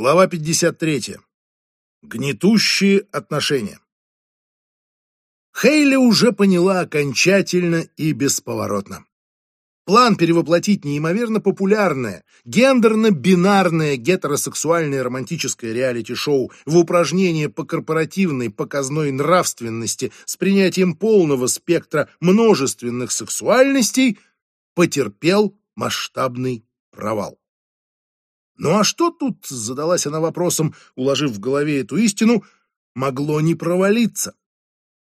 Глава 53. Гнетущие отношения. Хейли уже поняла окончательно и бесповоротно. План перевоплотить неимоверно популярное, гендерно-бинарное гетеросексуальное романтическое реалити-шоу в упражнение по корпоративной показной нравственности с принятием полного спектра множественных сексуальностей потерпел масштабный провал. Ну а что тут, задалась она вопросом, уложив в голове эту истину, могло не провалиться?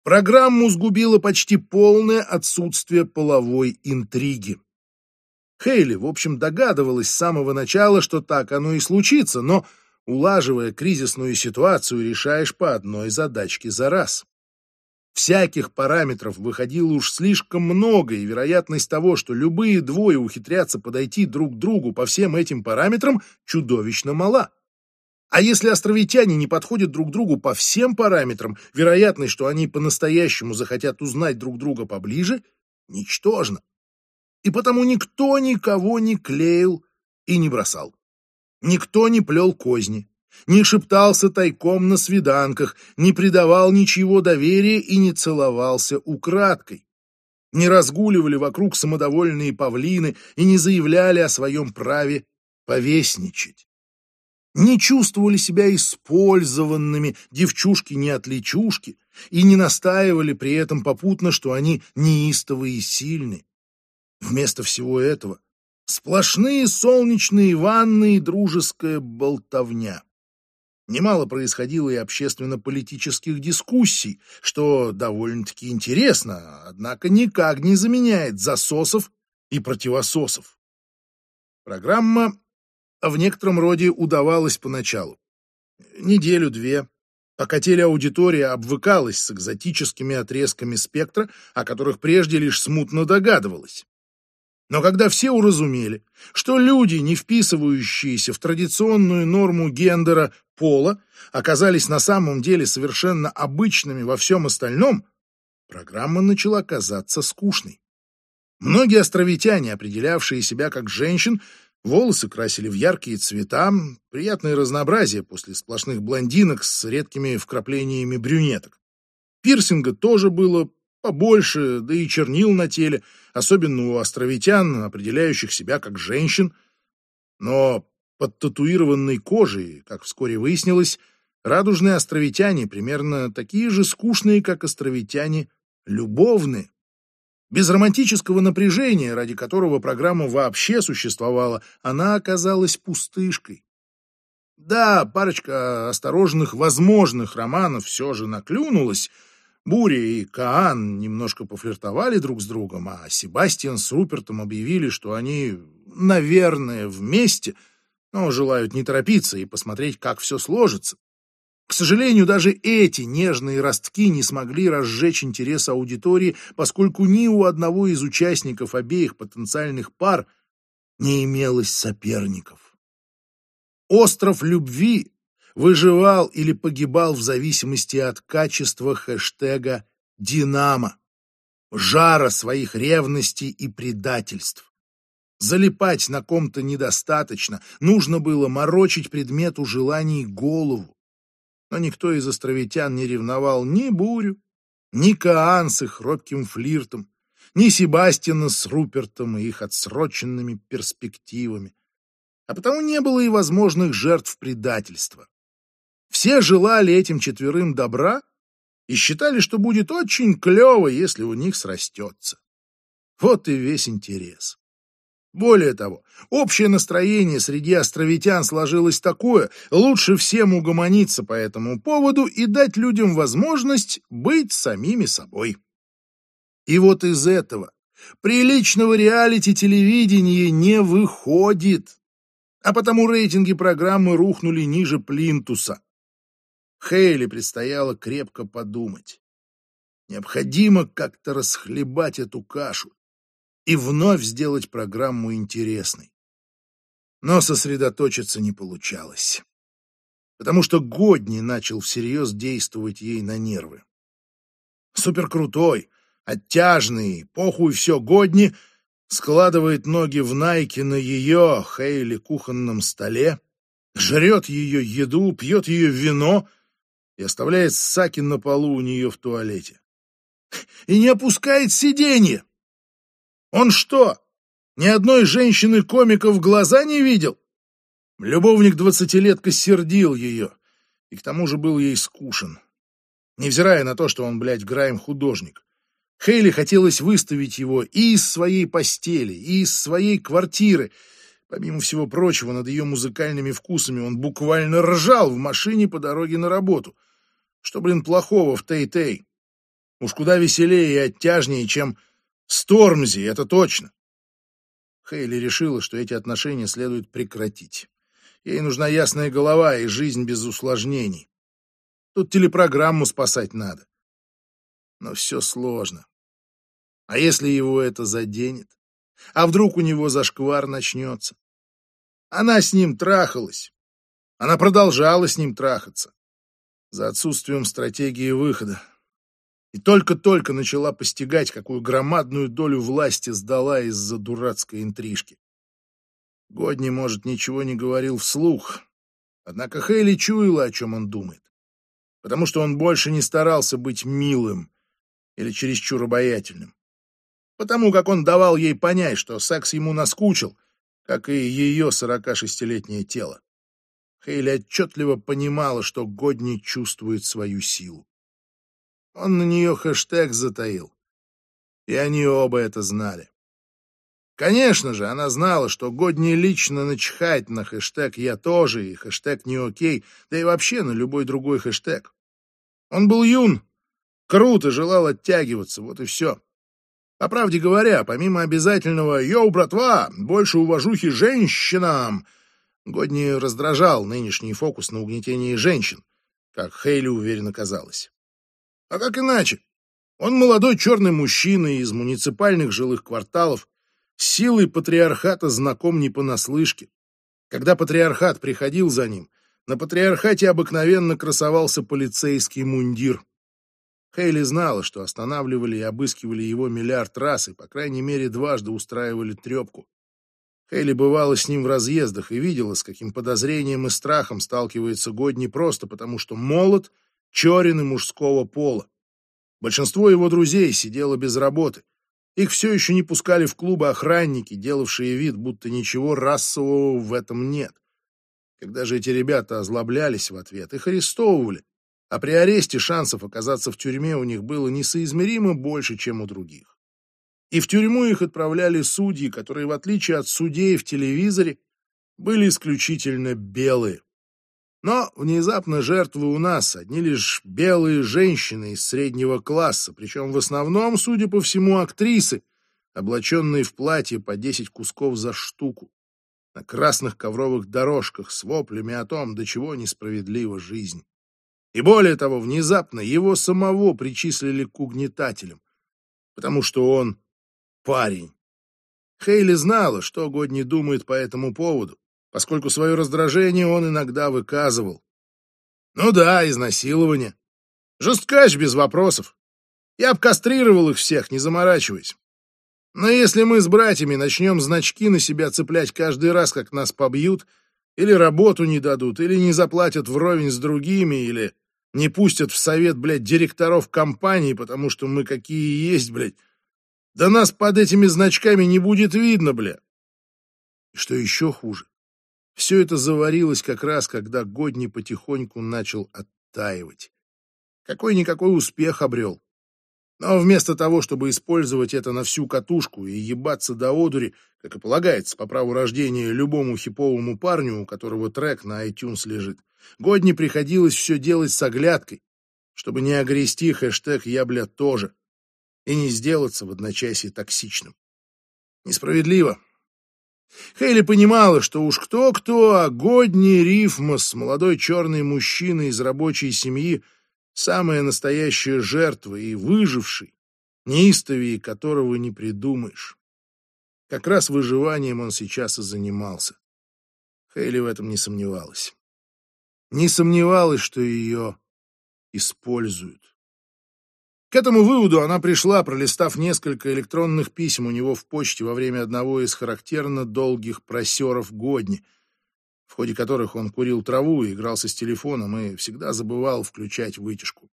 Программу сгубило почти полное отсутствие половой интриги. Хейли, в общем, догадывалась с самого начала, что так оно и случится, но, улаживая кризисную ситуацию, решаешь по одной задачке за раз. Всяких параметров выходило уж слишком много, и вероятность того, что любые двое ухитрятся подойти друг к другу по всем этим параметрам, чудовищно мала. А если островитяне не подходят друг другу по всем параметрам, вероятность, что они по-настоящему захотят узнать друг друга поближе, ничтожна. И потому никто никого не клеил и не бросал. Никто не плел козни не шептался тайком на свиданках, не придавал ничего доверия и не целовался украдкой. Не разгуливали вокруг самодовольные павлины и не заявляли о своем праве повесничать. Не чувствовали себя использованными девчушки не отличушки и не настаивали при этом попутно, что они неистовые и сильны. Вместо всего этого сплошные солнечные ванны и дружеская болтовня. Немало происходило и общественно-политических дискуссий, что довольно-таки интересно, однако никак не заменяет засосов и противососов. Программа в некотором роде удавалась поначалу. Неделю-две, пока телеаудитория обвыкалась с экзотическими отрезками спектра, о которых прежде лишь смутно догадывалась. Но когда все уразумели, что люди, не вписывающиеся в традиционную норму гендера пола, оказались на самом деле совершенно обычными во всем остальном, программа начала казаться скучной. Многие островитяне, определявшие себя как женщин, волосы красили в яркие цвета, приятное разнообразие после сплошных блондинок с редкими вкраплениями брюнеток. Пирсинга тоже было побольше, да и чернил на теле, особенно у островитян, определяющих себя как женщин. Но под татуированной кожей, как вскоре выяснилось, радужные островитяне примерно такие же скучные, как островитяне любовные. Без романтического напряжения, ради которого программа вообще существовала, она оказалась пустышкой. Да, парочка осторожных возможных романов все же наклюнулась — Буря и Каан немножко пофлиртовали друг с другом, а Себастьян с Рупертом объявили, что они, наверное, вместе, но желают не торопиться и посмотреть, как все сложится. К сожалению, даже эти нежные ростки не смогли разжечь интерес аудитории, поскольку ни у одного из участников обеих потенциальных пар не имелось соперников. Остров любви выживал или погибал в зависимости от качества хэштега «Динамо», жара своих ревностей и предательств. Залипать на ком-то недостаточно, нужно было морочить предмету желаний голову. Но никто из островитян не ревновал ни Бурю, ни Каан с их робким флиртом, ни Себастьяна с Рупертом и их отсроченными перспективами. А потому не было и возможных жертв предательства. Все желали этим четверым добра и считали, что будет очень клево, если у них срастется. Вот и весь интерес. Более того, общее настроение среди островитян сложилось такое, лучше всем угомониться по этому поводу и дать людям возможность быть самими собой. И вот из этого приличного реалити-телевидения не выходит, а потому рейтинги программы рухнули ниже плинтуса. Хейли предстояло крепко подумать. Необходимо как-то расхлебать эту кашу и вновь сделать программу интересной. Но сосредоточиться не получалось, потому что Годни начал всерьез действовать ей на нервы. Суперкрутой, оттяжный, похуй все Годни складывает ноги в найке на ее, Хейли, кухонном столе, жрет ее еду, пьет ее вино и оставляет Саки на полу у нее в туалете. И не опускает сиденье. Он что, ни одной женщины-комика в глаза не видел? Любовник двадцатилетка сердил ее, и к тому же был ей скушен. Невзирая на то, что он, блядь, Грайм-художник. Хейли хотелось выставить его и из своей постели, и из своей квартиры. Помимо всего прочего, над ее музыкальными вкусами он буквально ржал в машине по дороге на работу. Что, блин, плохого в Тей-Тей? Уж куда веселее и оттяжнее, чем Стормзи, это точно. Хейли решила, что эти отношения следует прекратить. Ей нужна ясная голова и жизнь без усложнений. Тут телепрограмму спасать надо. Но все сложно. А если его это заденет? А вдруг у него зашквар начнется? Она с ним трахалась. Она продолжала с ним трахаться. За отсутствием стратегии выхода. И только-только начала постигать, какую громадную долю власти сдала из-за дурацкой интрижки. Годни, может, ничего не говорил вслух, однако Хейли чуяла, о чем он думает, потому что он больше не старался быть милым или чересчур обаятельным, потому как он давал ей понять, что секс ему наскучил, как и ее 46-летнее тело. Хейли отчетливо понимала, что Годни чувствует свою силу. Он на нее хэштег затаил, и они оба это знали. Конечно же, она знала, что Годни лично начхать на хэштег «Я тоже» и хэштег «Не окей», да и вообще на любой другой хэштег. Он был юн, круто желал оттягиваться, вот и все. По правде говоря, помимо обязательного «Йоу, братва, больше уважухи женщинам», Годни раздражал нынешний фокус на угнетении женщин, как Хейли уверенно казалось. А как иначе? Он молодой черный мужчина из муниципальных жилых кварталов, с силой патриархата знаком не понаслышке. Когда патриархат приходил за ним, на патриархате обыкновенно красовался полицейский мундир. Хейли знала, что останавливали и обыскивали его миллиард раз и, по крайней мере, дважды устраивали трепку. Хейли бывала с ним в разъездах и видела, с каким подозрением и страхом сталкивается Год не просто потому, что молод, черен и мужского пола. Большинство его друзей сидело без работы, их все еще не пускали в клубы охранники, делавшие вид, будто ничего расового в этом нет. Когда же эти ребята озлоблялись в ответ, их арестовывали, а при аресте шансов оказаться в тюрьме у них было несоизмеримо больше, чем у других. И в тюрьму их отправляли судьи, которые, в отличие от судей в телевизоре, были исключительно белые. Но внезапно жертвы у нас одни лишь белые женщины из среднего класса, причем в основном, судя по всему, актрисы, облаченные в платье по десять кусков за штуку, на красных ковровых дорожках с воплями о том, до чего несправедлива жизнь. И более того, внезапно его самого причислили к угнетателям, потому что он парень. Хейли знала, что Годни думает по этому поводу, поскольку свое раздражение он иногда выказывал. Ну да, изнасилование. Жесткач без вопросов. Я б кастрировал их всех, не заморачиваясь. Но если мы с братьями начнем значки на себя цеплять каждый раз, как нас побьют, или работу не дадут, или не заплатят вровень с другими, или не пустят в совет, блядь, директоров компании, потому что мы какие есть, блядь, да нас под этими значками не будет видно, блядь. И что еще хуже, все это заварилось как раз, когда Годни потихоньку начал оттаивать. Какой-никакой успех обрел. Но вместо того, чтобы использовать это на всю катушку и ебаться до одури, как и полагается по праву рождения любому хиповому парню, у которого трек на iTunes лежит, Годни приходилось все делать с оглядкой, чтобы не огрести хэштег «Я, бля, тоже» и не сделаться в одночасье токсичным. Несправедливо, Хейли понимала, что уж кто-кто, а Годни Рифмас, молодой черный мужчина из рабочей семьи, самая настоящая жертва и выживший, неистовее которого не придумаешь. Как раз выживанием он сейчас и занимался. Хейли в этом не сомневалась. Не сомневалась, что ее используют. К этому выводу она пришла, пролистав несколько электронных писем у него в почте во время одного из характерно долгих просеров Годни. в ходе которых он курил траву и игрался с телефоном и всегда забывал включать вытяжку.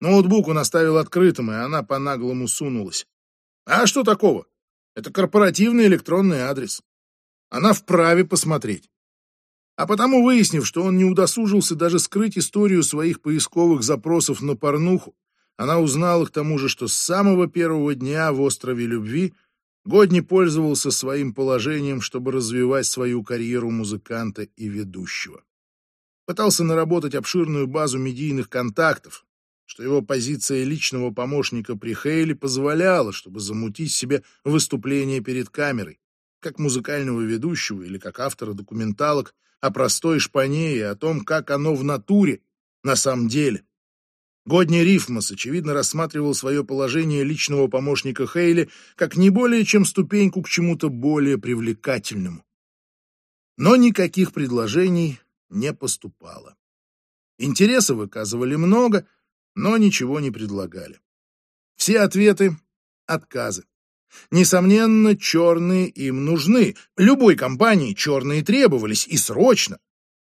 Ноутбук он оставил открытым, и она по-наглому сунулась. А что такого? Это корпоративный электронный адрес. Она вправе посмотреть. А потому, выяснив, что он не удосужился даже скрыть историю своих поисковых запросов на порнуху, она узнала к тому же, что с самого первого дня в острове любви Годни пользовался своим положением, чтобы развивать свою карьеру музыканта и ведущего. Пытался наработать обширную базу медийных контактов, что его позиция личного помощника при Хейле позволяла, чтобы замутить себе выступление перед камерой, как музыкального ведущего или как автора документалок о простой шпане и о том, как оно в натуре на самом деле. Годни Рифмас, очевидно, рассматривал свое положение личного помощника Хейли как не более чем ступеньку к чему-то более привлекательному. Но никаких предложений не поступало. Интереса выказывали много, но ничего не предлагали. Все ответы — отказы. Несомненно, черные им нужны. Любой компании черные требовались и срочно.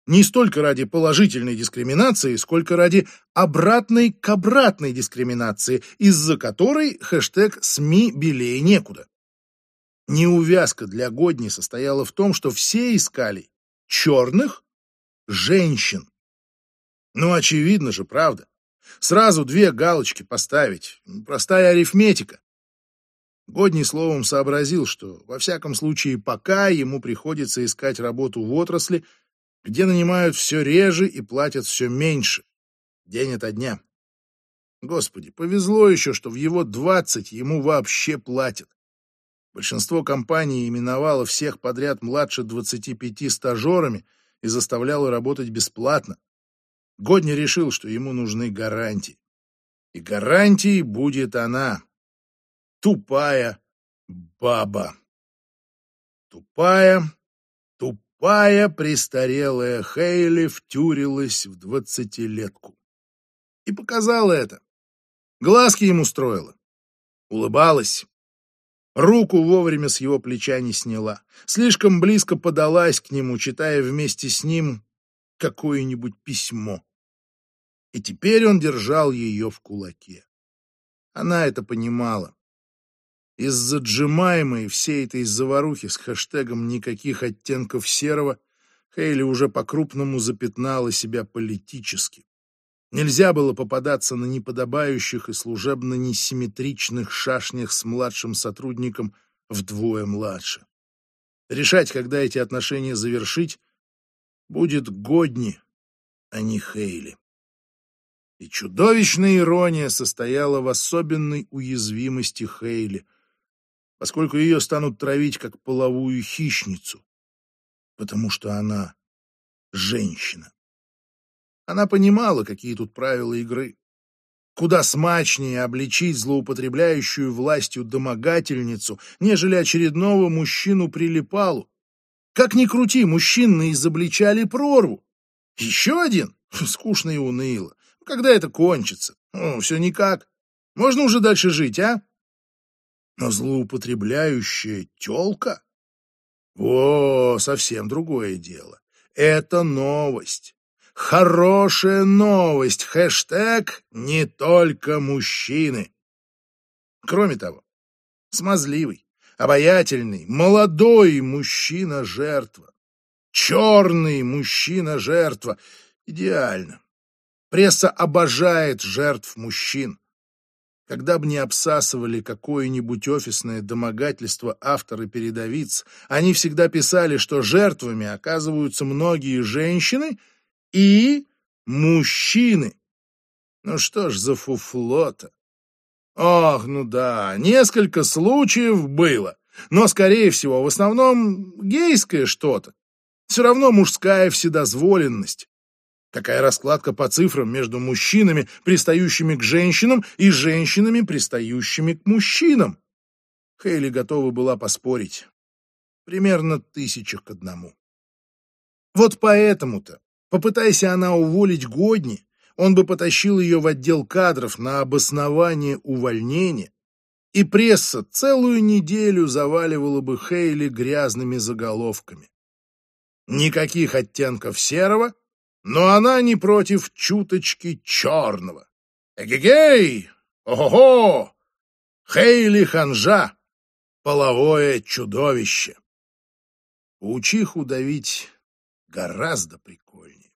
Не столько ради положительной дискриминации, сколько ради обратной к обратной дискриминации, из-за которой хэштег «СМИ белее некуда». Неувязка для Годни состояла в том, что все искали черных женщин. Ну, очевидно же, правда. Сразу две галочки поставить. Простая арифметика. Годни словом сообразил, что, во всяком случае, пока ему приходится искать работу в отрасли, где нанимают все реже и платят все меньше, день ото дня. Господи, повезло еще, что в его двадцать ему вообще платят. Большинство компаний именовало всех подряд младше двадцати пяти стажерами и заставляло работать бесплатно. Годни решил, что ему нужны гарантии. И гарантией будет она тупая баба. Тупая, тупая престарелая Хейли втюрилась в двадцатилетку. И показала это. Глазки ему строила. Улыбалась. Руку вовремя с его плеча не сняла. Слишком близко подалась к нему, читая вместе с ним какое-нибудь письмо. И теперь он держал ее в кулаке. Она это понимала. Из-за Джемаймы и всей этой заварухи с хэштегом «никаких оттенков серого» Хейли уже по-крупному запятнала себя политически. Нельзя было попадаться на неподобающих и служебно несимметричных шашнях с младшим сотрудником вдвое младше. Решать, когда эти отношения завершить, будет Годни, а не Хейли. И чудовищная ирония состояла в особенной уязвимости Хейли — поскольку ее станут травить как половую хищницу, потому что она женщина. Она понимала, какие тут правила игры. Куда смачнее обличить злоупотребляющую властью домогательницу, нежели очередного мужчину-прилипалу. Как ни крути, мужчины изобличали прорву. Еще один? Скучно и уныло. Когда это кончится? Ну, все никак. Можно уже дальше жить, а? Но злоупотребляющая тёлка? О, совсем другое дело. Это новость. Хорошая новость. Хэштег «Не только мужчины». Кроме того, смазливый, обаятельный, молодой мужчина-жертва. Черный мужчина-жертва. Идеально. Пресса обожает жертв мужчин. Когда бы не обсасывали какое-нибудь офисное домогательство авторы-передовиц, они всегда писали, что жертвами оказываются многие женщины и мужчины. Ну что ж за фуфло-то? Ох, ну да, несколько случаев было, но, скорее всего, в основном гейское что-то. Все равно мужская вседозволенность. Какая раскладка по цифрам между мужчинами, пристающими к женщинам, и женщинами, пристающими к мужчинам? Хейли готова была поспорить. Примерно тысяча к одному. Вот поэтому-то, попытайся она уволить Годни, он бы потащил ее в отдел кадров на обоснование увольнения, и пресса целую неделю заваливала бы Хейли грязными заголовками. Никаких оттенков серого, но она не против чуточки черного. Эгегей! Ого-го! Хейли Ханжа! Половое чудовище! Учиху давить гораздо прикольнее.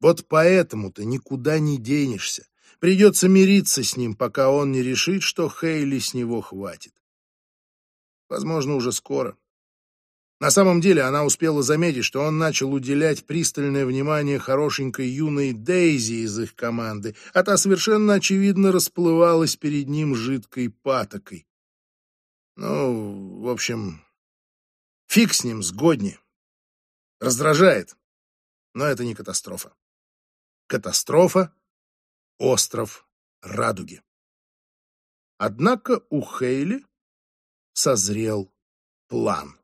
Вот поэтому-то никуда не денешься. Придется мириться с ним, пока он не решит, что Хейли с него хватит. Возможно, уже скоро. На самом деле она успела заметить, что он начал уделять пристальное внимание хорошенькой юной Дейзи из их команды, а та совершенно очевидно расплывалась перед ним жидкой патокой. Ну, в общем, фиг с ним, сгодни. Раздражает, но это не катастрофа. Катастрофа — остров Радуги. Однако у Хейли созрел план.